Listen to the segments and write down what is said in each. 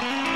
Bye.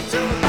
need to